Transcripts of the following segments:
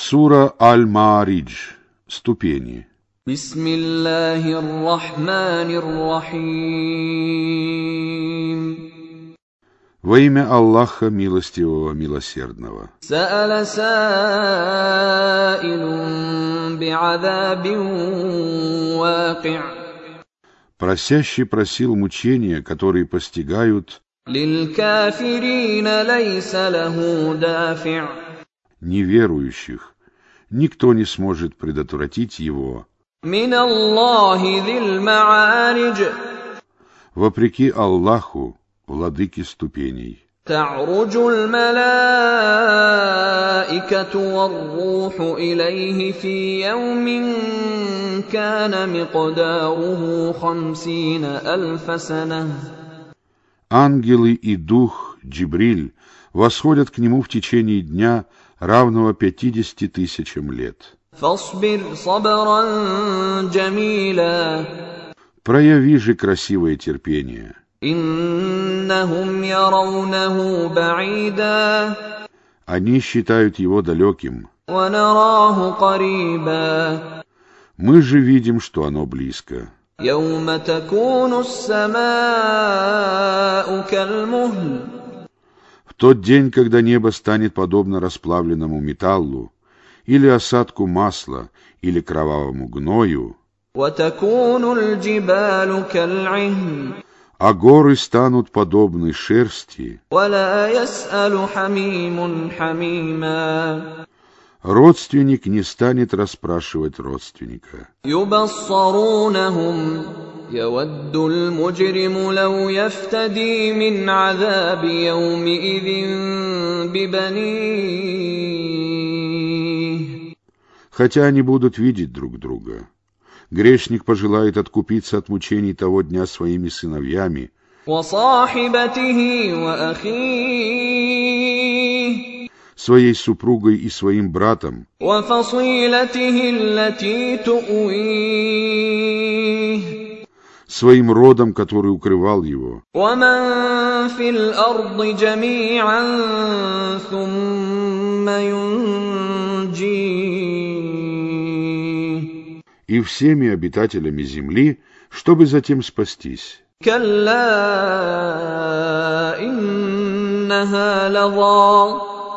Сура Аль-Маридж, Ступени. Бисмиллахир-рахманир-рахим. Во имя Аллаха Милостивого Милосердного. Са'аля са'илун би'адабин ваки'а. Просящий просил мучения, которые постигают. Лиль лейса лаху дафи'а неверующих. Никто не сможет предотвратить его, من الله ذي المعارج вопреки Аллаху, владыке ступеней. تعرج الملائكة والروح إليه في يوم كان مقداره خمسين ألف سنة Ангелы и дух Джибриль восходят к нему в течение дня, равного пятидесяти тысячам лет. فاصبر صبرا جميلا Прояви же красивое терпение. إنهم يرونه بعيدا Они считают его далеким. ونراه قريبا Мы же видим, что оно близко. يوم تكون السماء كالمهل В тот день, когда небо станет подобно расплавленному металлу, или осадку масла, или кровавому гною, а горы станут подобны шерсти. Родственник не станет расспрашивать родственника. يبصرونهم يود المجرم لو يفتدي من عذاب يومئذ ببنيه Хотя они будут видеть друг друга. Грешник пожелает откупиться от мучений того дня своими сыновьями, وصاحبته وأخيه своей супругой и своим братом, وفصيلته التي تؤويه своим родом, который укрывал его. И всеми обитателями земли, чтобы затем спастись.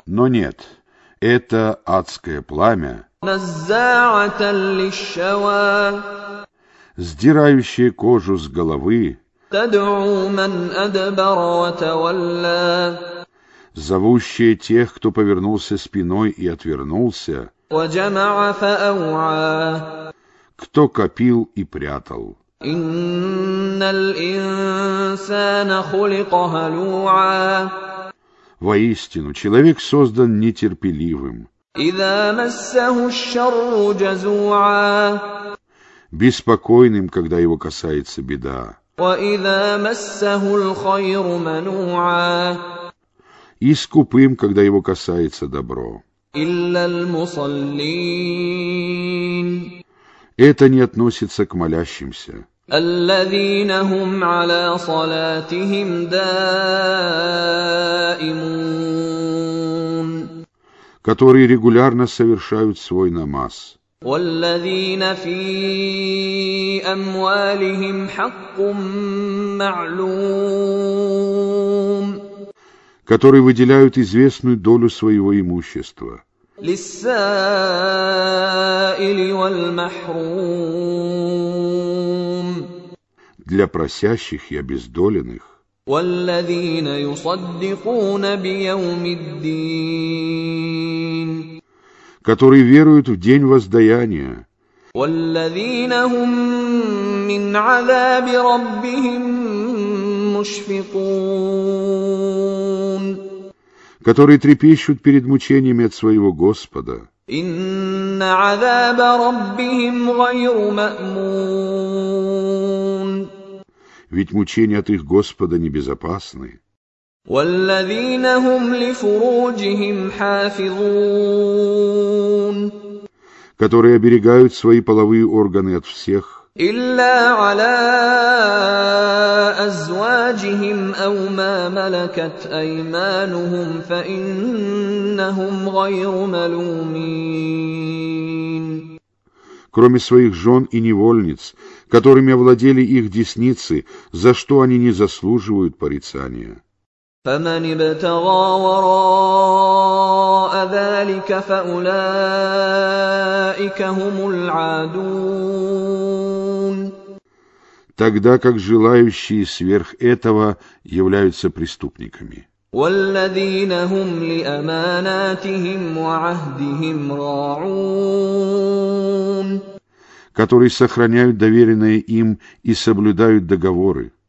Но нет, это адское пламя, сдирающее кожу с головы, зовущее тех, кто повернулся спиной и отвернулся, кто копил и прятал. Воистину, человек создан нетерпеливым إذا مسه الشر جزوعا беспокойным, когда его касается беда, وإذا مسه الخير منوعا и скупым, когда его касается добро. إلا المصلين Это не относится к молящимся, الذين هم على صلاتهم دائمون которые регулярно совершают свой намаз, والذين في أموالهم حق معلوم которые выделяют известную долю своего имущества, للسائل والمحروم для просящих и обездоленных, والذين يصدقون بيوم الدين которые веруют в день воздаяния. которые трепещут перед мучениями от своего Господа. Ведь мучения от их Господа небезопасны. والذين هم لفروجهم حافظون которые оберегают свои половые органы от всех, إلا على أزواجهم أو ما ملكت أيمانهم فإنهم غير ملومين кроме своих жен и невольниц, которыми овладели их десницы, за что они не заслуживают порицания. فمن ابتغى وراء ذلك فأولئك هم العادون Тогда как желающие сверх этого являются преступниками. والذين هم لأماناتهم وعهدهم راعون которые сохраняют доверенное им и соблюдают договоры.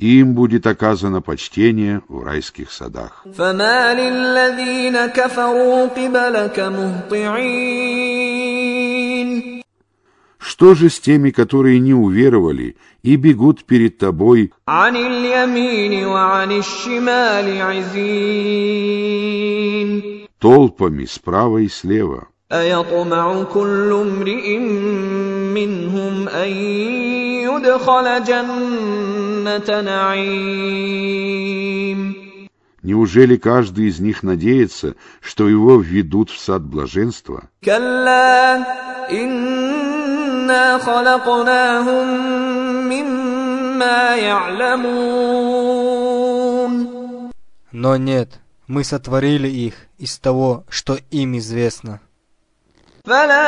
Им будет оказано почтение в райских садах. فما للذين كفروا قبلك مهطعين Что же с теми, которые не уверовали и бегут перед тобой عن اليمين وعن الشمال عزين толпами справа и слева? أيطمع كل امرئ منهم أن يدخل جنة نعيم Неужели каждый из них надеется, что его введут в сад блаженства? كلا إنا خلقناهم مما يعلمون Но нет, мы сотворили их из того, что им известно. فلا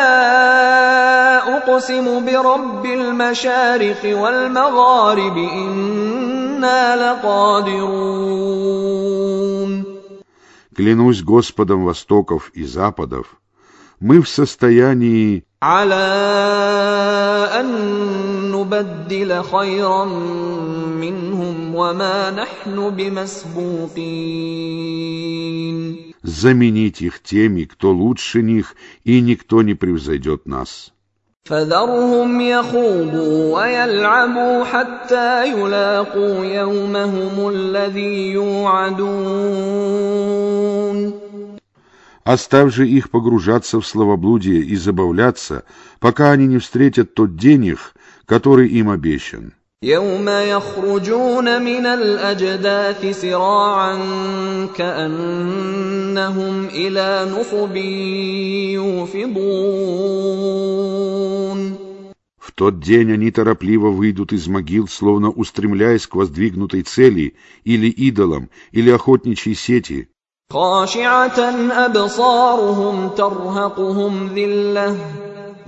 أقسم برب المشارق والمغارب إنا لقادرون Клянусь Господом Востоков и Западов, мы в состоянии على أن نبدل خيرا منهم وما نحن بمسبوقين заменить их теми, кто лучше них, и никто не превзойдет нас. فذرهم يخوضوا ويلعبوا حتى يلاقوا يومهم الذي يوعدون Оставь же их погружаться в словоблудие и забавляться, пока они не встретят тот день их, который им обещан. يوم يخرجون من الأجداث سراعا كأنهم إلى نصب يوفضون В тот день они торопливо выйдут из могил, словно устремляясь к воздвигнутой цели, или идолам, или охотничьей сети. خاشعة أبصارهم ترهقهم ذلة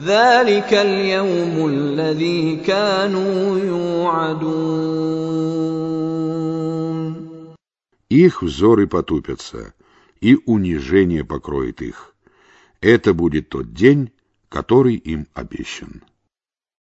ذلك اليوم الذي كانوا يوعدون Их взоры потупятся, и унижение покроет их. Это будет тот день, который им обещан.